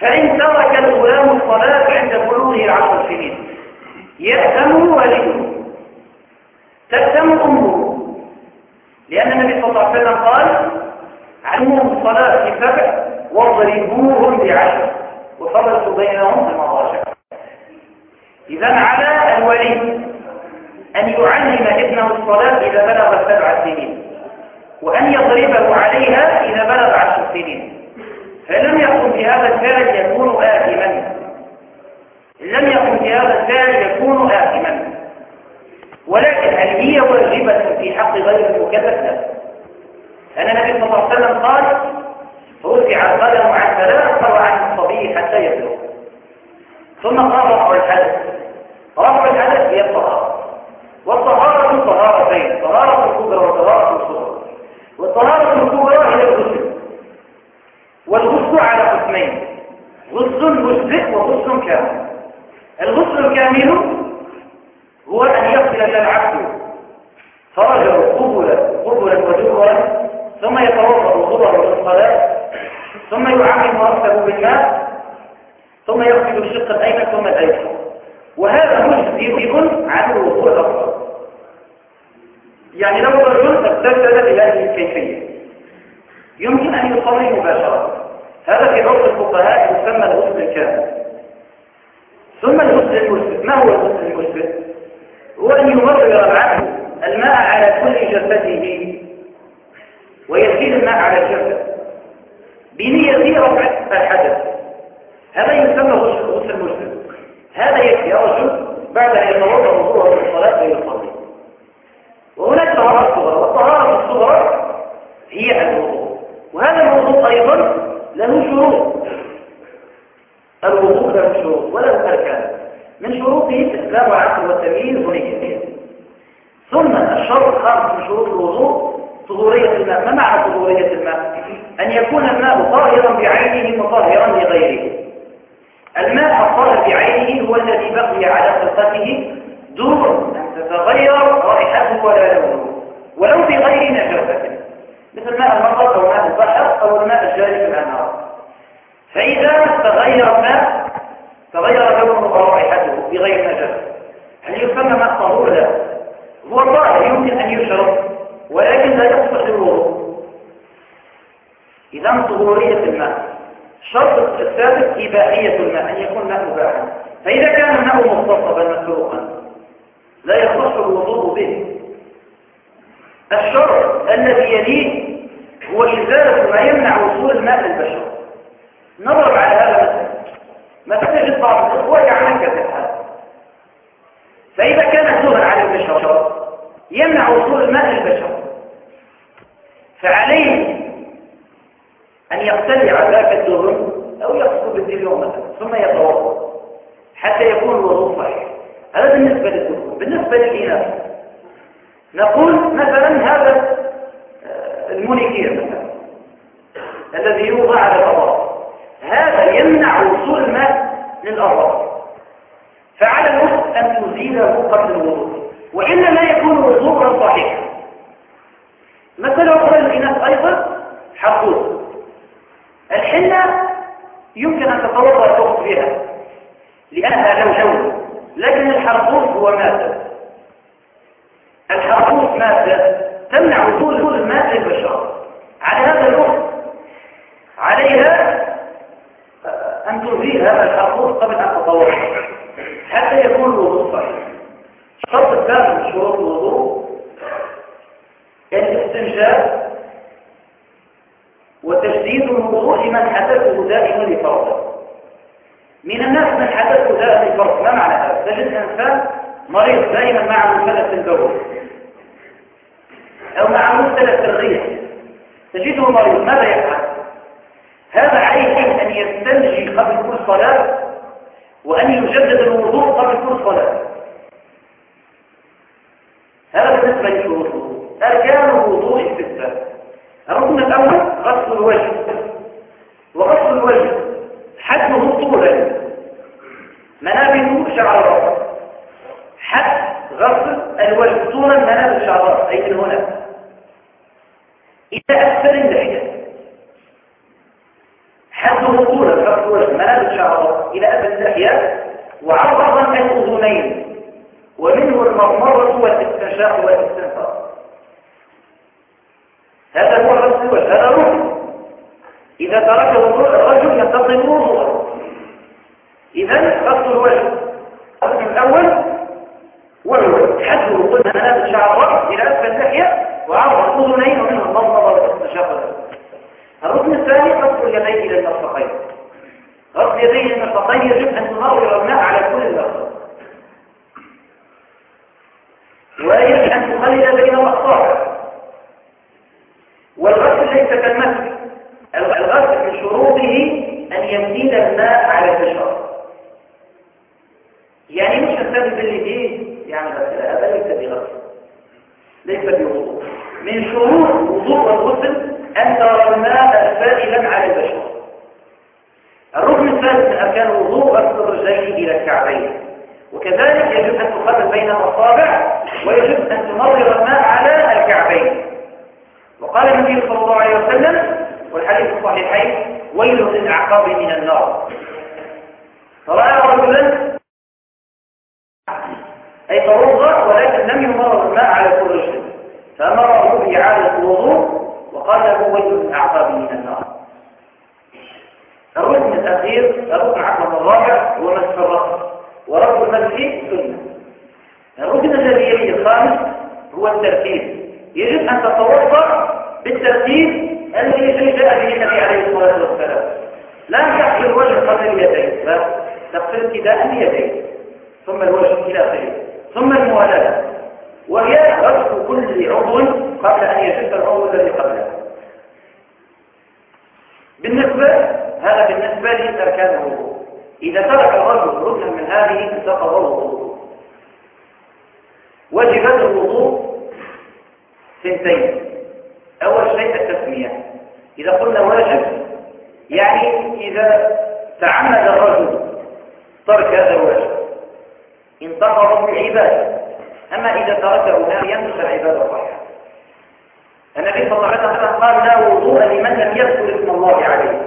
فإن ترك الغلام الصلاة عند بلوغه عشر سنين يأتم والده تأتم أمه. لأن النبي صلى الله عليه وسلم قال علمهم الصلاة في سبع واضربوهم بعشر وفرقوا بينهم في المضاجع إذا على الولي أن يعلم ابنه الصلاة إذا بلغ سبع سنين. وأن يضربه عليها إذا بلغ عشر سنين. فلم يقم بهذا الفعل يكون آثما. لم يقم بهذا الفعل يكون آثما. ولكن هل هي واجبة في حق غير المكلف؟ أن النبي صلى الله عليه وسلم قال رفع القلم عن ثلاث وعن الصبي حتى يبلغ. ثم قال رفع الحدث. رفع الحدث هي الطهارة. والطهارة طهارتين طهارة الكبرى وطهارة الصغرى. والطهارة الكبرى هي الغسل. والغسل على قسمين. غسل مجزئ وغسل كامل. الغسل الكامل هو أن يغسل العبد فرجه قبلا قبلا وجبرا ثم يتوضأ الظهر للصلاه ثم يعمم رأسه بالماء ثم يغسل الشق الايمن ثم الأيسر. وهذا مجزئ عن الوضوء الاصغر يعني لو الرجل اغتسل بهذه الكيفيه يمكن أن يصلي مباشرة. هذا في عرف الفقهاء يسمى الغسل الكامل. ثم الغسل المثبت ما هو الغسل المثبت هو أن يمرر العبد الماء على كل جسده ويسيل الماء على الجسد بنية رفع الحدث. هذا يسمى غسل المسلم هذا يكفي. رجل بعد أن يتوضأ وضوءه للصلاة ويصلي. وهناك طهارة صغرى والطهارة الصغرى هي الوضوء الوضوء أيضا له شروط. الوضوء له شروط وله أركان من شروطه الإسلام والعقل والتمييز ونية. ثم الشرط الخامس من شروط الوضوء طهورية الماء. ما معنى طهورية الماء؟ أن يكون الماء طاهرا بعينه مطهرا لغيره. الاستنجاب وتجديد الوضوء لمن حدثه دائما لفرضه. من الناس من حدثه دائما لفرض ما معنى هذا؟ تجد انسان مريض دائما مع مثلث البول أو مع مثلث الريح تجده مريض ماذا يفعل؟ هذا عليه أن يستنجي قبل كل صلاة وأن يجدد الوضوء قبل كل صلاة. هذا بالنسبة لشروط أركان الوضوء السته الركن الأول غسل الوجه. وغسل الوجه حده طولا. منابه شعر الرأس. حد غسل الوجه طولا منابه شعر الرأس. أي من هنا؟ إلى أسفل اللحية حده طولا غسل الوجه منابه شعر الرأس. إلى أسفل اللحية وعرضا الأذنين ومنه المضمرة والإستنشاق والإستنفاق. هذا هو غسل الوجه هذا ركن إذا تركه الرجل ينتظم وضوءه. إذا غسل الوجه الركن الأول والوجه حده قلنا منابت شعر الرأس إلى أسفل اللحية وعرض الأذنين ومنه المضمضة والاستنشاق الركن الثاني غسل اليدين إلى المرفقين غسل يديه إلى المرفقين يجب أن تمرر الماء على كل المرفق ويجب أن تخلل بين الأصابع والغسل ليس كالمسح الغسل من شروطه أن يزيد الماء على البشر يعني مش هنسبب باليدين يعني غسل. هذا ليس بغسل. ليس بوضوء. من شروط وضوء الغسل أن ترى الماء سائلا على البشر الركن الثالث من أركان الوضوء غسل الرجلين إلى الكعبين. وكذلك يجب أن تخرج بين الأصابع ويجب أن تمرر الماء على الكعبين. وقال النبي صلى الله عليه وسلم والحديث الصحيحين ويل للأعقاب من النار. فرأى رجلا أي توضأ ولكن لم يمر الماء على كل شيء. فأمره بإعادة الوضوء وقال له ويل للأعقاب من النار. الركن الأخير الركن عقب الرابع هو مسح الرأس ورب المسح سنة. الركن الذي يلي الخامس هو الترتيب يجب أن تتوضا بالترتيب الذي جاء به النبي عليه الصلاة والسلام. لا تغسل الوجه قبل اليدين لا تغسل ابتداء اليدين ثم الوجه إلى آخره ثم الموالاة. وهي غسل كل عضو قبل أن يجف العضو الذي قبله. بالنسبة هذا بالنسبة لأركان الوضوء. إذا ترك الرجل ركنا من هذه انتقض الوضوء. وجبت الوضوء سنتين. أول شيء التسمية. إذا قلنا واجب يعني إذا تعمد الرجل ترك هذا الواجب انتقض العبادة. أما إذا تركه ناويا فالعبادة صحيحة. النبي صلى الله عليه وسلم قال لا وضوء لمن لم يذكر اسم الله عليه.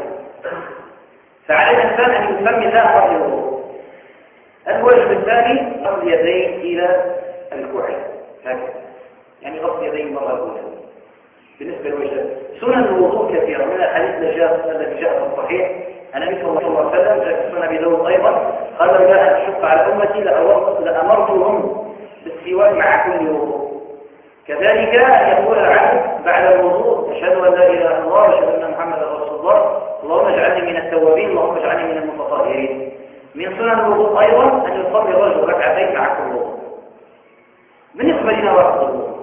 فعلى الإنسان أن يسمي ذا قبل الوضوء. الواجب الثاني غسل يديه إلى الكوعين هكذا. يعني غسل يديه مرة أولى. بالنسبة للوجه سنن الوضوء كثيرة. من الحديث الذي جاء في الصحيح النبي صلى الله عليه وسلم جاء في سنن أبي أيضا قال لو ان اشق على أمتي لأمرتهم بالسواك مع كل وضوء. كذلك يقول العبد بعد الوضوء أشهد أن لا إله إلا الله واشهد أن محمدا رسول الله اللهم اجعلني من التوابين اللهم اجعلني من المتطهرين. من سنن الوضوء أيضا أن يصلي الرجل ركعتين مع كل وضوء. بالنسبة لنا وقت الوضوء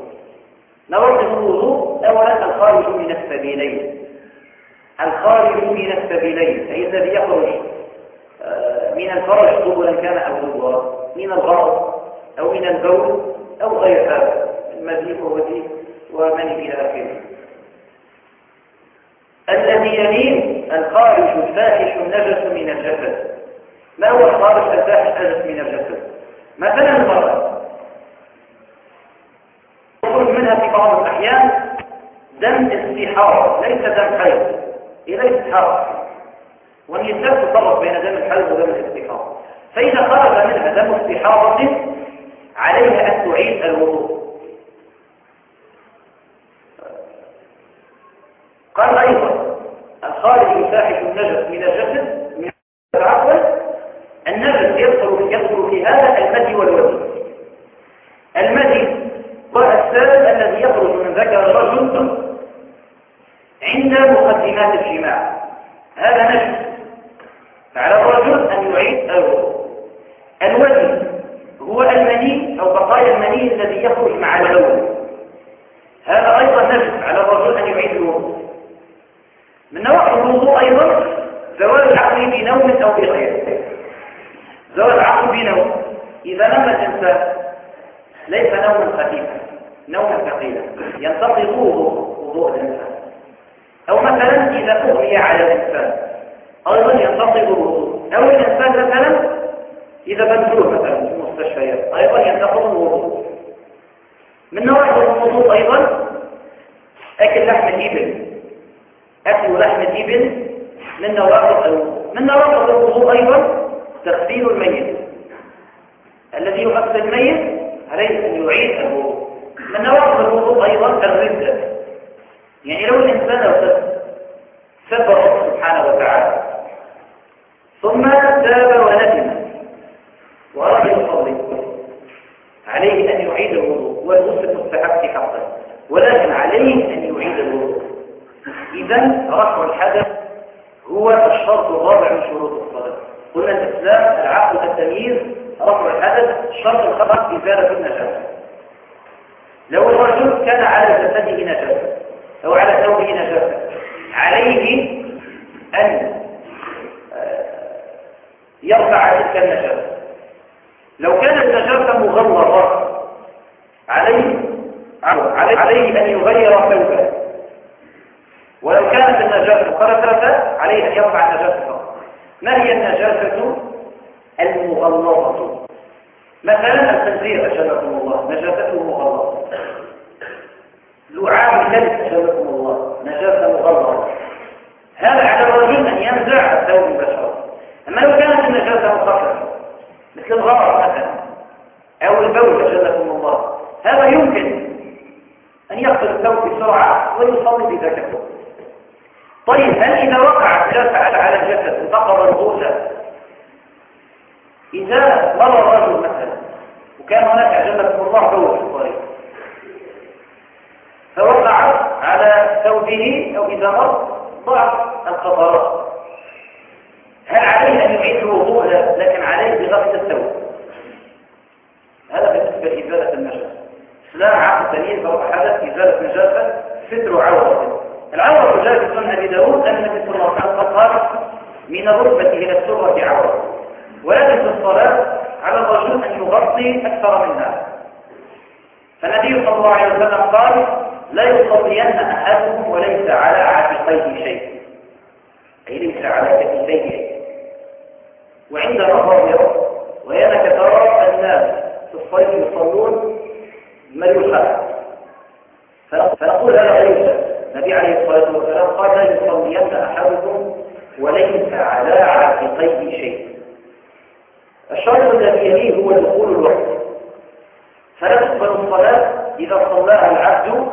نوقف الوضوء اولا الخارج من السبيلين. الخارج من السبيلين أي الذي يخرج آه، من الفرج قبلا كان أو دبرا من الغرض أو من البول أو غير هذا المزيد ومن إلى آخره. الذي يليه الخارج الفاحش النجس من الجسد. ما هو الخارج الفاحش النجس من الجسد؟ مثلا المرأة يخرج منها في بعض الأحيان دم استحارة ليس دم حيض. إليه حرج والنساء تفرق بين دم الحيض ودم الاستحاضة فإذا خرج منها دم استحاضة عليها أن تعيد الوضوء. قال أيضا الخارج يساحب النجس من الجسد من العقل. النجس يدخل يدخل في هذا المدي والودي المدي السبب الذي يخرج من ذكر الرجل عند مقدمات الجماع هذا نجم فعلى الرجل أن يعيد الوضوء. الوزن هو المني أو بقايا المني الذي يخرج مع الأول هذا أيضا نجم على الرجل أن يعيد الوضوء. من نوع الوضوء أيضا زوال العقل بنوم أو بغيره زوال العقل بنوم. إذا نام الإنسان ليس نوما خفيفا. نوما ثقيلا. ينتقض وضوء الإنسان. أو مثلا إذا أغمي على الإنسان أيضا ينتقض الوضوء أو الإنسان مثلا إذا بنزول مثلا في المستشفيات أيضا ينتقض الوضوء من نواحي الوضوء أيضا؟ أكل لحم الإبل أكل لحم الإبل من نواقض الوضوء من نواقض الوضوء أيضا تغسيل الميت. الذي يغسل الميت عليه أن يعيد الوضوء من نواقض الوضوء أيضا الردة يعني لو الإنسان ارتد سب سبحانه وتعالى ثم تاب وندم وأراد يصلي عليه أن يعيد الوضوء والغسل مستحب في حقه ولكن عليه أن يعيد الوضوء. إذا رفع الحدث هو الشرط الرابع من شروط الصلاة قلنا الإسلام العقل التمييز رفع الحدث الشرط الخبر إزالة النجاسة لو الرجل كان على جسده نجاسة أو على ثوبه نجاسة عليه أن آه، يرفع تلك النجاسة. لو كانت النجاسة مغلظة عليه عليه أن يغير ثوبه. ولو كانت النجاسة خرجت عليه أن يرفع النجاسة فقط. ما هي النجاسة المغلظة مثلا الخنزير أجلكم الله. نجاسته مغلظة لعاب كلب أجلكم الله نجاسة مغلظة هذا على الرجل أن ينزع الثوب مباشرة أما لو كانت النجاسة مخففة مثل الغرض مثلا أو البول أجلكم الله. هذا يمكن أن يغسل الثوب بسرعة ويصلي بذاك الثوب طيب هل إذا وقعت نجاسة على الجسد انتقض الغسل إذا مر الرجل مثلا وكان هناك أجلكم الله بول في الطريق فوقع على ثوبه أو إذا مر ضعف القطرات هل عليه أن يعيد الوضوء؟ لا لكن عليه بغسل الثوب. هذا بالنسبة لإزالة النجاسة. إسلام عقد دليل فهو حدث إزالة نجاسة ستر عورة. العورة جاء في سنة أبي داود أن النبي صلى الله عليه وسلم من الركبة إلى السرة عورة. ولكن في الصلاة على الرجل أن يغطي أكثر منها. فالنبي صلى الله عليه وسلم قال لا يصلين أحدكم وليس على عاتقيه شيء. أي ليس على كتفيه شيء. وعندنا ظاهرة وهي أنك ترى الناس في الصيف يصلون مريوحات فنقول هذا ليس النبي عليه الصلاة والسلام قال لا يصلين أحدكم وليس على عاتقيه شيء. الشرط الذي يليه هو دخول الوقت. فلا تقبل الصلاة إذا صلاها العبد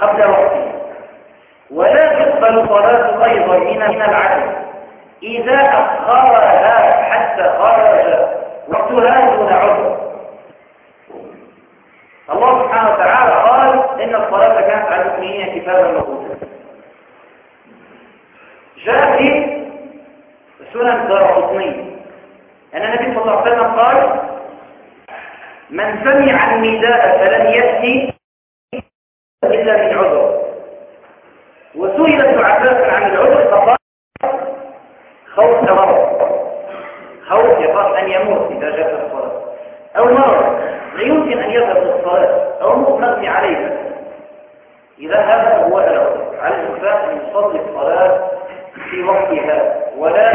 قبل وقته ولا تقبل صلاة أيضا من العبد إذا أخرها حتى خرج وقتها دون عذر الله سبحانه وتعالى قال إن الصلاة كانت على المؤمنين كتابا موقوتا جاء في سنن دار أن النبي صلى الله عليه وسلم قال من سمع النداء فلم يأتي إلا من عذر. وسئل ابن عباس عن العذر فقال خوف مرض. خوف يخاف أن يموت إذا جاء الصلاة. أو مرض لا يمكن أن يذهب للصلاة أو مغمي عليها إذا هذا هو العذر. على الإنسان أن يصلي الصلاة في وقتها ولا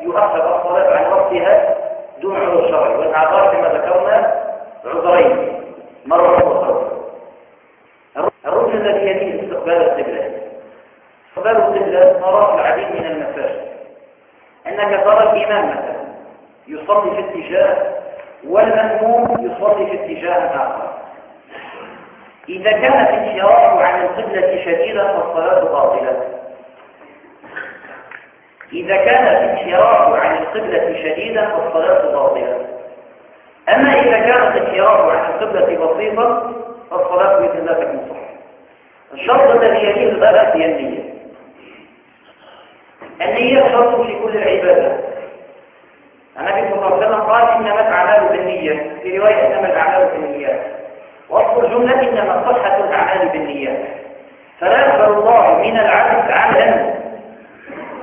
يؤخر الصلاة عن وقتها دون عذر شرعي. والأعذار كما ذكرنا عذرين مرة أخرى. الركن الذي يليه استقبال القبلة. استقبال القبلة في العديد من المساجد أنك ترى الإمام مثلا. يصلي في اتجاه والمأموم يصلي في اتجاه آخر. إذا كان الانحراف عن القبلة شديدا فالصلاة باطلة. إذا كان الانحراف عن القبلة شديدا فالصلاة باطلة. أما إذا كانت الانحراف عن القبلة بسيطا فالصلاة بإذن الله تكون صحيحة الشرط الذي يليه الغلاء هي النية. النية شرط في كل العبادات النبي صلى الله عليه وسلم قال إنما الأعمال بالنية في رواية إنما الأعمال بالنيات. وأصل الجملة إنما صحة الأعمال بالنيات. فلا يقبل الله من العبد عملا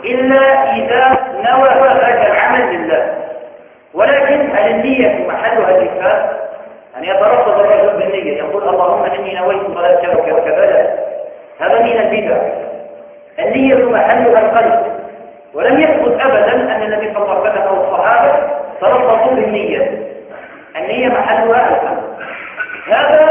إلا إذا نوى ذاك العمل لله. ولكن النية محلها الإكفاء أن يترصد الرجل بالنية يقول اللهم إني نويت صلاة كذا وكذا هذا من البدع. النية محلها القلب. ولم يثبت أبدا أن النبي صلى الله عليه وسلم أو الصحابة ترصدوا بالنية. النية محلها القلب. هذا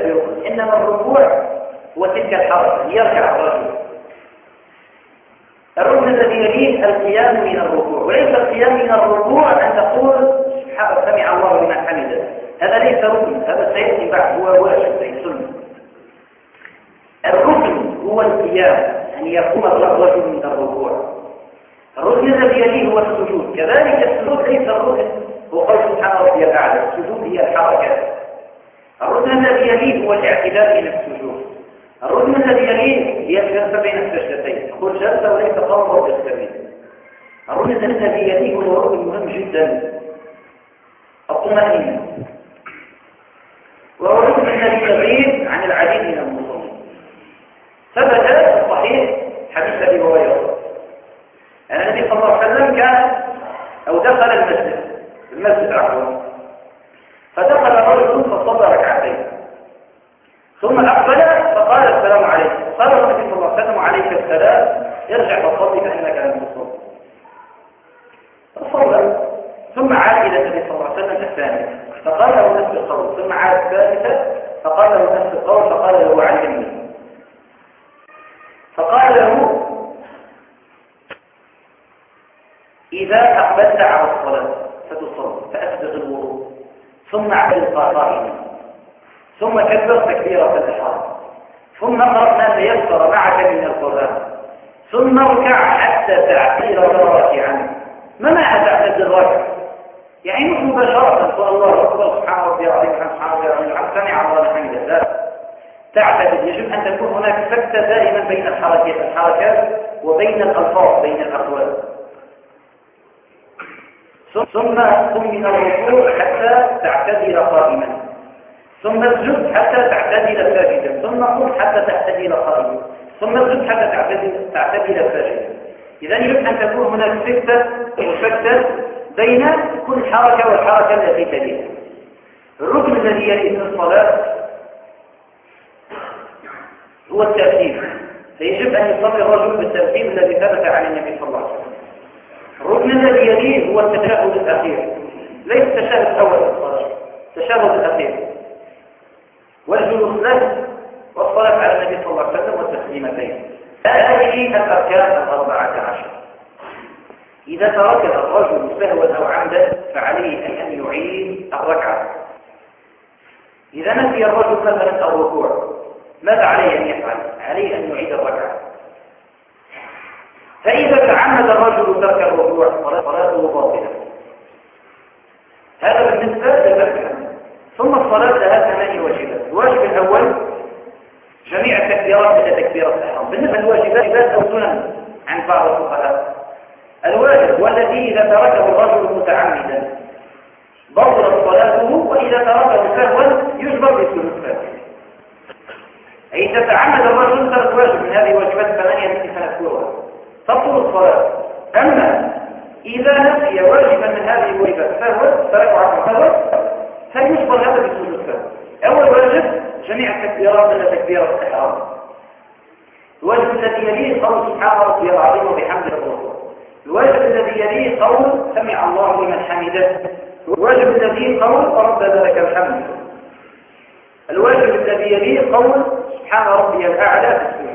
ليس بركن إنما الركوع هو تلك الحركة يركع الرجل. الركن الذي يليه القيام من الركوع وليس القيام من الركوع أن تقول سمع الله لمن حمده. هذا ليس ركن هذا سيأتي بعد هو واجب زي سنة الركن هو القيام أن يقوم الرجل من الركوع. الركن الذي يليه هو السجود كذلك السجود ليس الركن. هو قول سبحانه ربي الأعلى السجود هي الحركة. الركن الذي يليه هو الاعتدال من السجود. الركن الذي يليه هي الجلسة بين السجدتين. نقول جلسة وليس قوم يستمر الركن الذي يليه هو ركن مهم جدا. الطمأنينة. وهو الركن الذي يغيب عن العديد من المصلين ثبت في الصحيح حديث أبي هريرة. أن النبي صلى الله عليه وسلم كان أو دخل المسجد. المسجد عفوا فدخل رجل فصلى ركعتين. ثم أقبل فقال السلام عليكم. قال النبي صلى الله عليه وسلم عليك السلام. ارجع فصلي فإنك لم تصلي فصلى. ثم عاد إلى النبي صلى الله عليه وسلم فقال له نفس القول. ثم عاد الثالثة. فقال له نفس القول. فقال له علمني. فقال له إذا أقبلت على الصلاة فتصلي. فأسبق الوضوء. ثم اعمل قائما ثم كبر تكبيرة الإحرام ثم اقرأ ما تيسر معك من القرآن. ثم اركع حتى تعتذر راكعا ما معنى تعتذر راكعا يعني مش مباشرة. تقول الله أكبر سبحان ربي العظيم سبحان ربي العظيم سمع الله حمده لا تعتدل يجب أن تكون هناك سكتة دائما بين الحركات الحركات وبين الألفاظ بين الأقوال. ثم قم من الركوع حتى تعتدل قائما. ثم اسجد حتى تعتدل ساجدا. ثم قم حتى تعتدل قائما. ثم اسجد حتى تعتدل تعتدل ساجدا. اذا يجب أن تكون هناك سكته وسكته بين كل حركة والحركة التي تليها. الركن الذي يلي في الصلاه هو الترتيب فيجب أن يصلي الرجل بالترتيب الذي ثبت عن النبي صلى الله عليه وسلم. الركن الذي يليه هو التشهد الأخير. ليس التشهد في الصلاة التشهد الأخير. والجلوس له والصلاة على النبي صلى الله عليه وسلم والتسليمتين. هذه الأركان الأربعة عشر. إذا ترك الرجل سهوا أو عمدا فعليه أن يعيد الركعة. إذا نسي الرجل مثلا الركوع ماذا عليه أن يفعل؟ عليه أن يعيد الركعة. فإذا تعمد الرجل ترك الركوع صلاته باطلة هذا بالنسبة للمكة. ثم الصلاة لها ثمانية واجبات. الواجب الأول جميع التكبيرات إلى تكبيرة الإحرام. بالنسبة للواجبات أو سنن عن بعض الفقهاء. الواجب والذي إذا تركه الرجل متعمدا. بطلت صلاته وإذا تركه سهوا يجبر بالثلث أي تتعمد الرجل ترك واجب. من هذه الواجبات الثمانية التي سنذكرها تبطل الصلاة. أما إذا نسي واجبا من هذه الواجبات فهو ترك عقل فهو فيصبر هذا بسجود السهو أول واجب جميع التكبيرات إلا تكبيرة الإحرام. الواجب الذي يليه قول سبحان ربي العظيم وبحمده. الله الواجب الذي يليه قول سمع الله لمن حمده. الواجب الذي قول ربنا لك الحمد. الواجب الذي يليه قول سبحان ربي الأعلى في السجود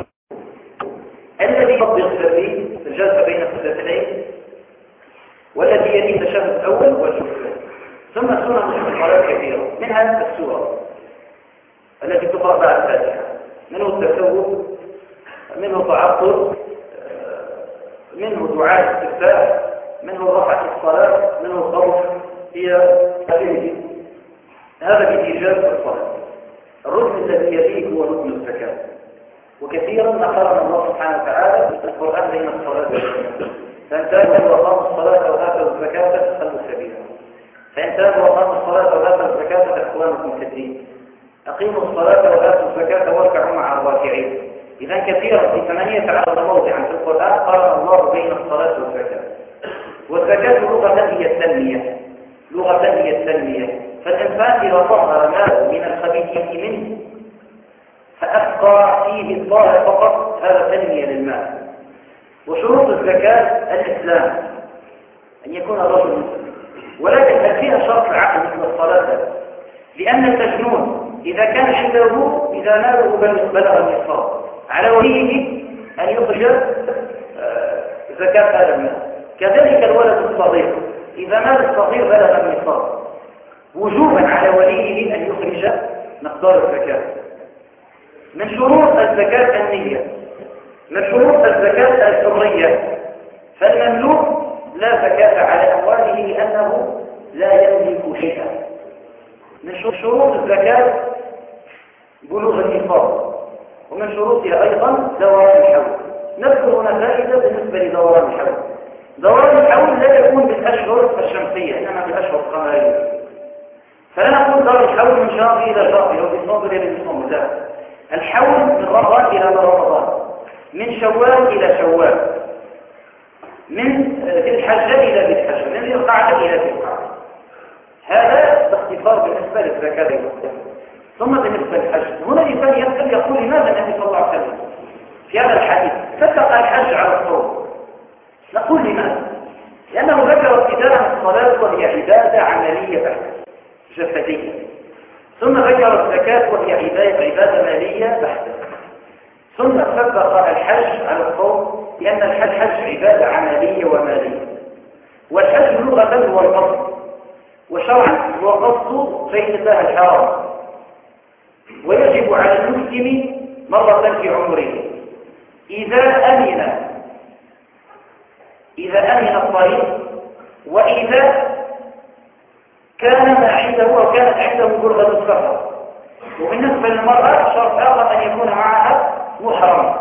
الذي يطبق فيه الجلسة بين السجدتين والذي يليه التشهد الأول والثاني ثم سنة الصلاة كثيرة منها السورة التي تقرأ بعد الفاتحة؟ منه التسوق منه تعطل منه دعاء الاستفتاح منه في الصلاة منه الخوف. هي هذه. هذا بإيجاز الصلاة. الركن الذي يليه هو ركن الزكاة. وكثيرا ما قرن الله سبحانه وتعالى في القرآن بين الصلاة والزكاة فإن تابوا وقاموا الصلاة وآتوا الزكاة فخلوا سبيلا. فإن تابوا وقاموا الصلاة وآتوا الزكاة فإخوانكم الدين. أقيموا الصلاة وآتوا الزكاة واركعوا مع الراكعين. إذا كثيرا في ثمانية عشر موضعا في القرآن قرن الله بين الصلاة والزكاة. والزكاة لغة هي التنمية. لغة هي التنمية. فالإنسان إذا ظهر ماله من الخبيث منه فأبقى فيه الظاهر فقط هذا تنمية للمال. وشروط الزكاة الإسلام أن يكون الرجل مسلم. ولكن هل فيها شرط العقل مثل الصلاة؟ لأن المجنون إذا كان عنده إذا ماله بلغ النصاب على وليه أن يخرج آه، زكاة هذا المال. كذلك الولد الصغير إذا مال الصغير بلغ النصاب وجوبا على وليه أن يخرج مقدار الزكاة. من شروط الزكاة النية. من شروط الزكاة الحرية. فالمملوك لا زكاة على أمواله لأنه لا يملك شيئا. من شروط الزكاة بلوغ النصاب ومن شروطها أيضا دوران الحول. نذكر هنا فائدة بالنسبة لدوران الحول. دوران الحول لا يكون بالأشهر الشمسية إنما بالأشهر القمرية. فلا نقول دور الحول من شهر إلى شهر أو بصوم إلى بصوم لا. الحول من رمضان إلى رمضان. من شوال إلى شوال. من ذي الحجة إلى ذي الحجة. من ذي القعدة إلى ذي القعدة. هذا باختصار بالنسبة للزكاة ثم بالنسبة للحج. هنا الإنسان يسأل يقول لماذا النبي صلى الله عليه وسلم في هذا الحديث؟ فتق الحج على الصوم. نقول لماذا؟ لأنه ذكر ابتداء الصلاة وهي عبادة عملية بحتة جسدية. ثم ذكر الزكاة وهي عبادة, عبادة مالية بحتة. ثم سبق الحج على الصوم لأن الحج حج عبادة عملية ومالية. والحج لغة هو القصد. وشرعا هو قصد بيت الله الحرام. ويجب على المسلم مرة في عمره. إذا أمن إذا أمن الطريق وإذا كان ما عنده وكانت عنده برغة السفر وبالنسبة للمرأة شرط آخر أن يكون معها محرم.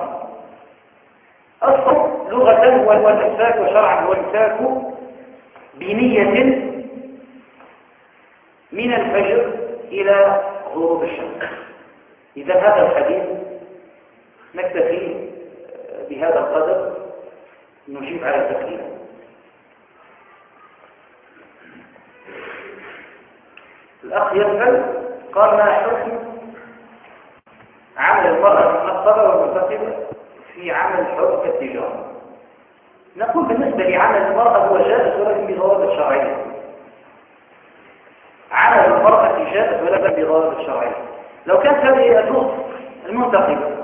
أصلا لغة هو الإمساك وشرعا هو الإمساك بنية من الفجر إلى غروب الشمس. إذا هذا الحديث نكتفي بهذا القدر. نجيب على التكليف الأخ يسأل قال ما حكم عمل المرأة المنصبة والمنتصبة في عمل حر كالتجارة. نقول بالنسبة لعمل المرأة هو جائز ولكن بضوابط شرعية عمل المرأة جائز ولكن بضوابط شرعية لو كانت هذه الأخت المنتقبة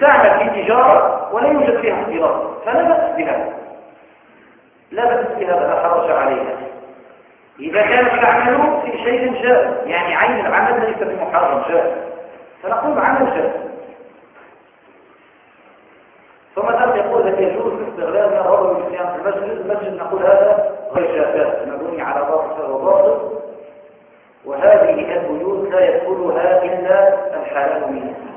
تعمل في تجارة ولا يوجد فيها اختلاط فلا بأس بهذا. لا بأس بهذا لا حرج عليها. إذا كانت تعمل في شيء جائز يعني عين العمل ليس بمحرم جائز فنقول عمل جائز ثم الأخ يقول هل يجوز استغلال ما رضوا بالصيام في المسجد. المسجد نقول هذا غير جائز مبني على باطل وباطل وهذه البيوت لا يدخلها إلا الحلال منها.